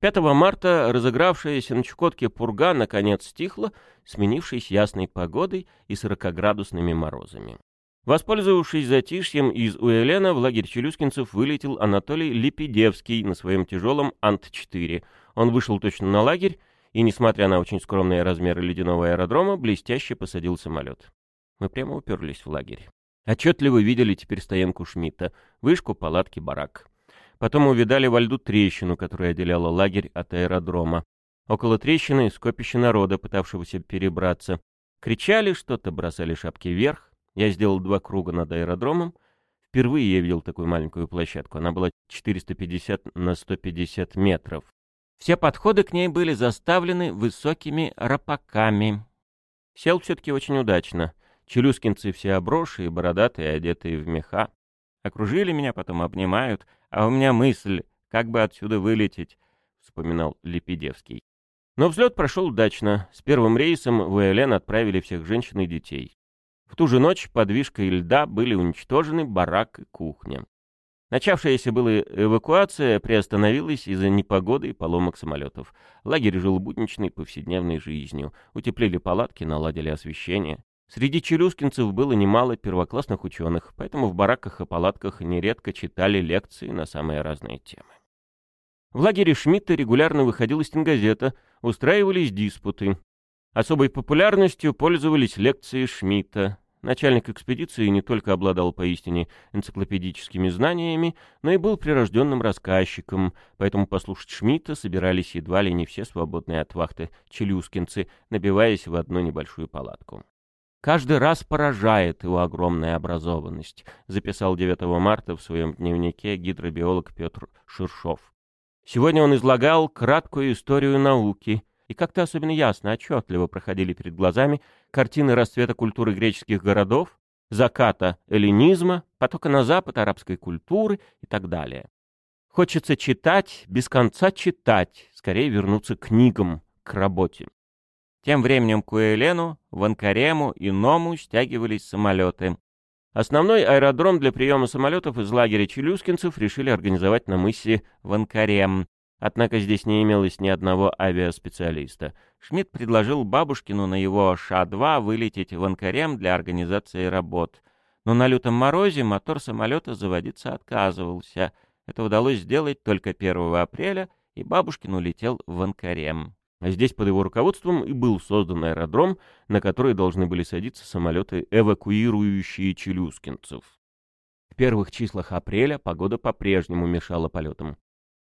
5 марта разыгравшаяся на Чукотке пурга наконец стихла, сменившись ясной погодой и 40-градусными морозами. Воспользовавшись затишьем из Уэлена, в лагерь челюскинцев вылетел Анатолий Лепидевский на своем тяжелом Ант-4. Он вышел точно на лагерь и, несмотря на очень скромные размеры ледяного аэродрома, блестяще посадил самолет. Мы прямо уперлись в лагерь. Отчетливо видели теперь стоянку Шмидта, вышку, палатки, барак. Потом увидали во льду трещину, которая отделяла лагерь от аэродрома. Около трещины скопище народа, пытавшегося перебраться. Кричали что-то, бросали шапки вверх. Я сделал два круга над аэродромом. Впервые я видел такую маленькую площадку. Она была 450 на 150 метров. Все подходы к ней были заставлены высокими рапаками. Сел все-таки очень удачно. Челюскинцы все оброши и бородатые, одетые в меха. Окружили меня, потом обнимают, а у меня мысль, как бы отсюда вылететь, — вспоминал Лепидевский. Но взлет прошел удачно. С первым рейсом в ЭЛН отправили всех женщин и детей. В ту же ночь подвижкой льда были уничтожены барак и кухня. Начавшаяся была эвакуация приостановилась из-за непогоды и поломок самолетов. Лагерь жил будничной повседневной жизнью. Утеплили палатки, наладили освещение. Среди челюскинцев было немало первоклассных ученых, поэтому в бараках и палатках нередко читали лекции на самые разные темы. В лагере Шмидта регулярно выходила стенгазета, устраивались диспуты. Особой популярностью пользовались лекции Шмидта. Начальник экспедиции не только обладал поистине энциклопедическими знаниями, но и был прирожденным рассказчиком, поэтому послушать Шмидта собирались едва ли не все свободные от вахты челюскинцы, набиваясь в одну небольшую палатку. Каждый раз поражает его огромная образованность, записал 9 марта в своем дневнике гидробиолог Петр Ширшов. Сегодня он излагал краткую историю науки, и как-то особенно ясно, отчетливо проходили перед глазами картины расцвета культуры греческих городов, заката эллинизма, потока на запад арабской культуры и так далее. Хочется читать, без конца читать, скорее вернуться к книгам, к работе. Тем временем к Уэлену, Ванкарему и Ному стягивались самолеты. Основной аэродром для приема самолетов из лагеря челюскинцев решили организовать на мысе Ванкарем. Однако здесь не имелось ни одного авиаспециалиста. Шмидт предложил Бабушкину на его Ша-2 вылететь в Ванкарем для организации работ. Но на лютом морозе мотор самолета заводиться отказывался. Это удалось сделать только 1 апреля, и Бабушкин улетел в Ванкарем. А здесь под его руководством и был создан аэродром, на который должны были садиться самолеты, эвакуирующие челюскинцев. В первых числах апреля погода по-прежнему мешала полетам.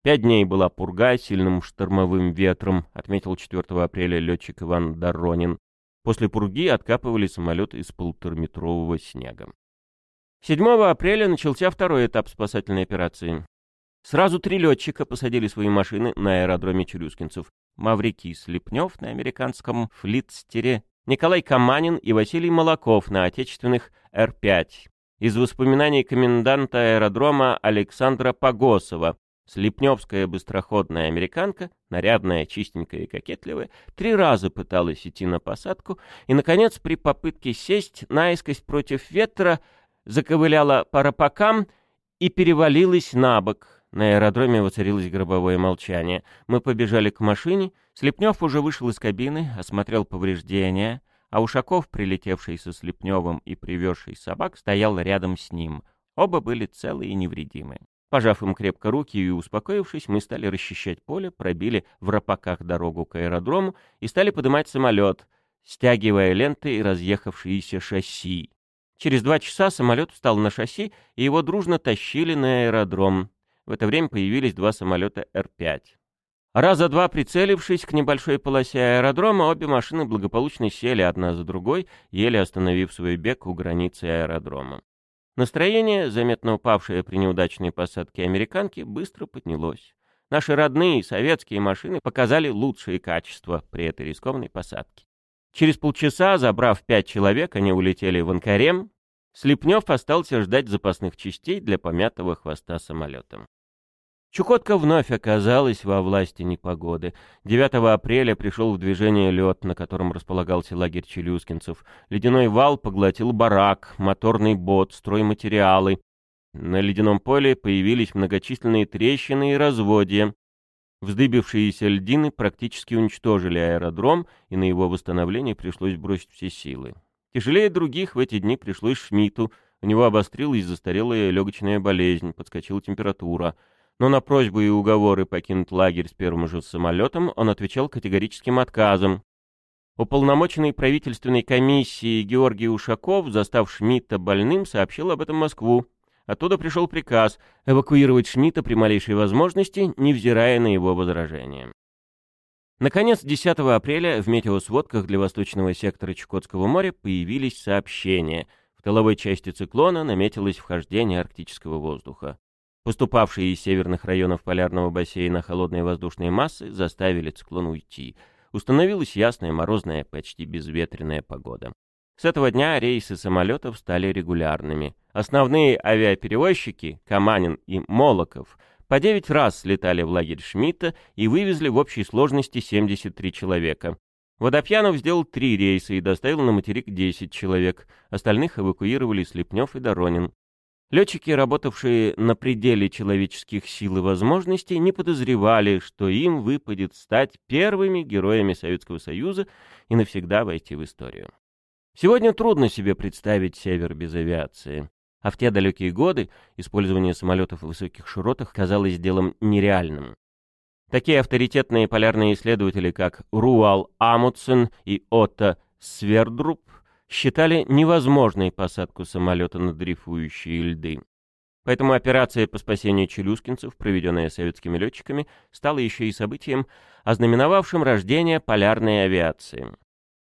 Пять дней была пурга сильным штормовым ветром, отметил 4 апреля летчик Иван Доронин. После пурги откапывали самолет из полутораметрового снега. 7 апреля начался второй этап спасательной операции. Сразу три летчика посадили свои машины на аэродроме Челюскинцев. Маврикий Слепнев на американском флитстере, Николай Каманин и Василий Молоков на отечественных Р-5. Из воспоминаний коменданта аэродрома Александра Погосова. Слепневская быстроходная американка, нарядная, чистенькая и кокетливая, три раза пыталась идти на посадку и, наконец, при попытке сесть наискось против ветра, заковыляла по рапакам и перевалилась на бок, на аэродроме воцарилось гробовое молчание. Мы побежали к машине. Слепнев уже вышел из кабины, осмотрел повреждения, а Ушаков, прилетевший со Слепневым и привезший собак, стоял рядом с ним. Оба были целы и невредимы. Пожав им крепко руки и успокоившись, мы стали расчищать поле, пробили в рапаках дорогу к аэродрому и стали поднимать самолет, стягивая ленты и разъехавшиеся шасси. Через два часа самолет встал на шасси, и его дружно тащили на аэродром. В это время появились два самолета Р-5. Раза два прицелившись к небольшой полосе аэродрома, обе машины благополучно сели одна за другой, еле остановив свой бег у границы аэродрома. Настроение, заметно упавшее при неудачной посадке американки, быстро поднялось. Наши родные советские машины показали лучшие качества при этой рискованной посадке. Через полчаса, забрав пять человек, они улетели в Анкарем. Слепнев остался ждать запасных частей для помятого хвоста самолета. Чукотка вновь оказалась во власти непогоды. 9 апреля пришел в движение лед, на котором располагался лагерь челюскинцев. Ледяной вал поглотил барак, моторный бот, стройматериалы. На ледяном поле появились многочисленные трещины и разводья. Вздыбившиеся льдины практически уничтожили аэродром, и на его восстановление пришлось бросить все силы. Тяжелее других в эти дни пришлось Шмидту. У него обострилась застарелая легочная болезнь, подскочила температура — но на просьбу и уговоры покинуть лагерь с первым же самолетом он отвечал категорическим отказом. Уполномоченный правительственной комиссии Георгий Ушаков, застав Шмидта больным, сообщил об этом Москву. Оттуда пришел приказ эвакуировать Шмидта при малейшей возможности, невзирая на его возражения. Наконец, 10 апреля в метеосводках для восточного сектора Чукотского моря появились сообщения. В тыловой части циклона наметилось вхождение арктического воздуха. Поступавшие из северных районов полярного бассейна холодные воздушные массы заставили циклон уйти. Установилась ясная, морозная, почти безветренная погода. С этого дня рейсы самолетов стали регулярными. Основные авиаперевозчики, Каманин и Молоков, по 9 раз слетали в лагерь Шмидта и вывезли в общей сложности 73 человека. Водопьянов сделал три рейса и доставил на материк 10 человек. Остальных эвакуировали Слепнев и Доронин. Летчики, работавшие на пределе человеческих сил и возможностей, не подозревали, что им выпадет стать первыми героями Советского Союза и навсегда войти в историю. Сегодня трудно себе представить север без авиации. А в те далекие годы использование самолетов в высоких широтах казалось делом нереальным. Такие авторитетные полярные исследователи, как Руал Амутсен и Отто Свердруб, считали невозможной посадку самолета на дрейфующие льды. Поэтому операция по спасению челюскинцев, проведенная советскими летчиками, стала еще и событием, ознаменовавшим рождение полярной авиации.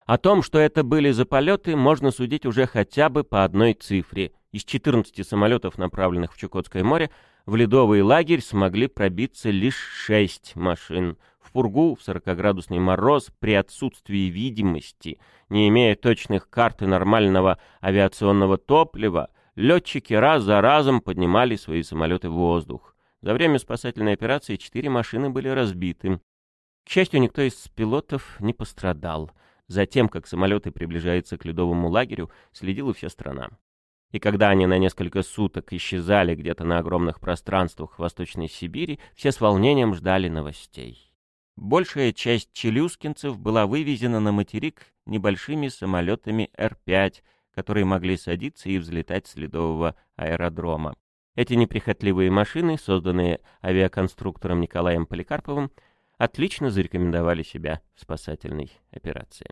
О том, что это были за полеты, можно судить уже хотя бы по одной цифре. Из 14 самолетов, направленных в Чукотское море, в ледовый лагерь смогли пробиться лишь 6 машин — пургу, в 40-градусный мороз, при отсутствии видимости, не имея точных карт и нормального авиационного топлива, летчики раз за разом поднимали свои самолеты в воздух. За время спасательной операции четыре машины были разбиты. К счастью, никто из пилотов не пострадал. Затем, как самолеты приближаются к ледовому лагерю, следила вся страна. И когда они на несколько суток исчезали где-то на огромных пространствах Восточной Сибири, все с волнением ждали новостей. Большая часть челюскинцев была вывезена на материк небольшими самолетами Р-5, которые могли садиться и взлетать с ледового аэродрома. Эти неприхотливые машины, созданные авиаконструктором Николаем Поликарповым, отлично зарекомендовали себя в спасательной операции.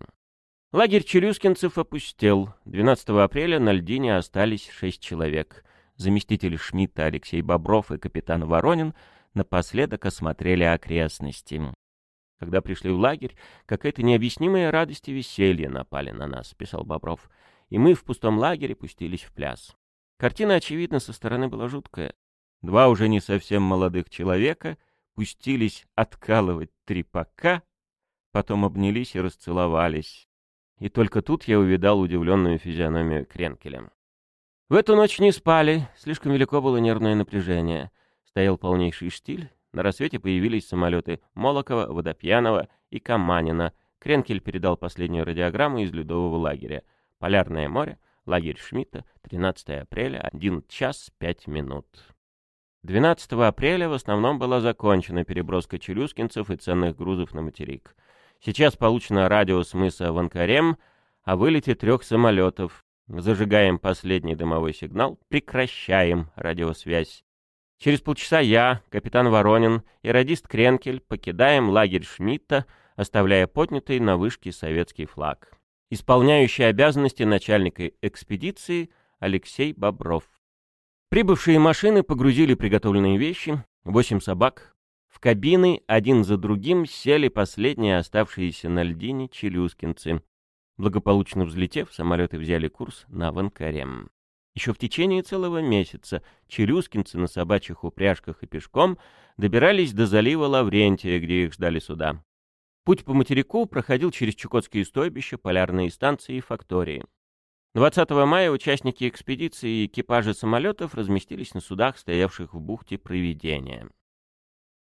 Лагерь челюскинцев опустел. 12 апреля на льдине остались шесть человек. Заместитель Шмидта Алексей Бобров и капитан Воронин напоследок осмотрели окрестности. Когда пришли в лагерь, какая-то необъяснимая радость и веселье напали на нас, писал Бобров, и мы в пустом лагере пустились в пляс. Картина, очевидно, со стороны была жуткая. Два уже не совсем молодых человека пустились откалывать трепака, потом обнялись и расцеловались. И только тут я увидал удивленную физиономию Кренкеля. В эту ночь не спали, слишком велико было нервное напряжение. Стоял полнейший штиль, на рассвете появились самолеты Молокова, Водопьянова и Каманина. Кренкель передал последнюю радиограмму из ледового лагеря. Полярное море, лагерь Шмидта, 13 апреля, 1 час 5 минут. 12 апреля в основном была закончена переброска челюскинцев и ценных грузов на материк. Сейчас получено радио с мыса Ванкарем о вылете трех самолетов. Зажигаем последний дымовой сигнал, прекращаем радиосвязь. Через полчаса я, капитан Воронин и радист Кренкель покидаем лагерь Шмидта, оставляя поднятый на вышке советский флаг. Исполняющий обязанности начальника экспедиции Алексей Бобров. Прибывшие машины погрузили приготовленные вещи, восемь собак. В кабины один за другим сели последние оставшиеся на льдине челюскинцы. Благополучно взлетев, самолеты взяли курс на Ванкарем. Еще в течение целого месяца челюскинцы на собачьих упряжках и пешком добирались до залива Лаврентия, где их ждали суда. Путь по материку проходил через Чукотские стойбища, полярные станции и фактории. 20 мая участники экспедиции и экипажи самолетов разместились на судах, стоявших в бухте Провидения.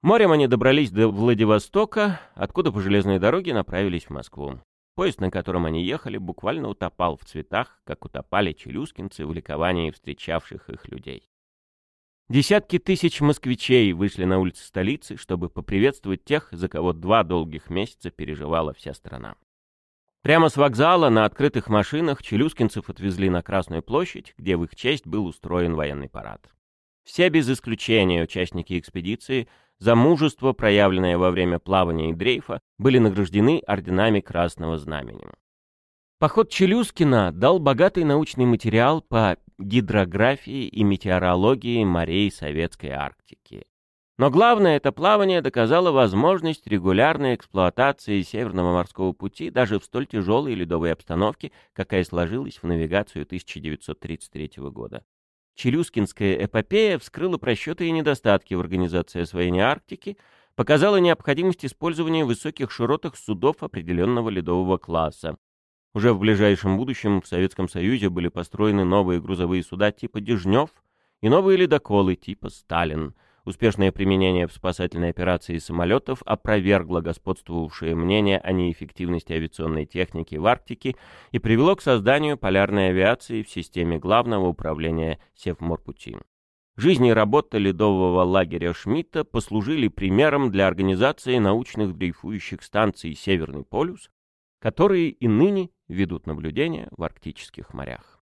Морем они добрались до Владивостока, откуда по железной дороге направились в Москву. Поезд, на котором они ехали, буквально утопал в цветах, как утопали челюскинцы в ликовании встречавших их людей. Десятки тысяч москвичей вышли на улицы столицы, чтобы поприветствовать тех, за кого два долгих месяца переживала вся страна. Прямо с вокзала на открытых машинах челюскинцев отвезли на Красную площадь, где в их честь был устроен военный парад. Все без исключения участники экспедиции за мужество, проявленное во время плавания и дрейфа, были награждены орденами Красного Знамени. Поход Челюскина дал богатый научный материал по гидрографии и метеорологии морей Советской Арктики. Но главное, это плавание доказало возможность регулярной эксплуатации Северного морского пути даже в столь тяжелой ледовой обстановке, какая сложилась в навигацию 1933 года. Челюскинская эпопея вскрыла просчеты и недостатки в организации освоения Арктики, показала необходимость использования высоких широтах судов определенного ледового класса. Уже в ближайшем будущем в Советском Союзе были построены новые грузовые суда типа «Дежнев» и новые ледоколы типа «Сталин», Успешное применение в спасательной операции самолетов опровергло господствовавшее мнение о неэффективности авиационной техники в Арктике и привело к созданию полярной авиации в системе главного управления Севморпути. Жизнь и работа ледового лагеря Шмидта послужили примером для организации научных дрейфующих станций «Северный полюс», которые и ныне ведут наблюдения в арктических морях.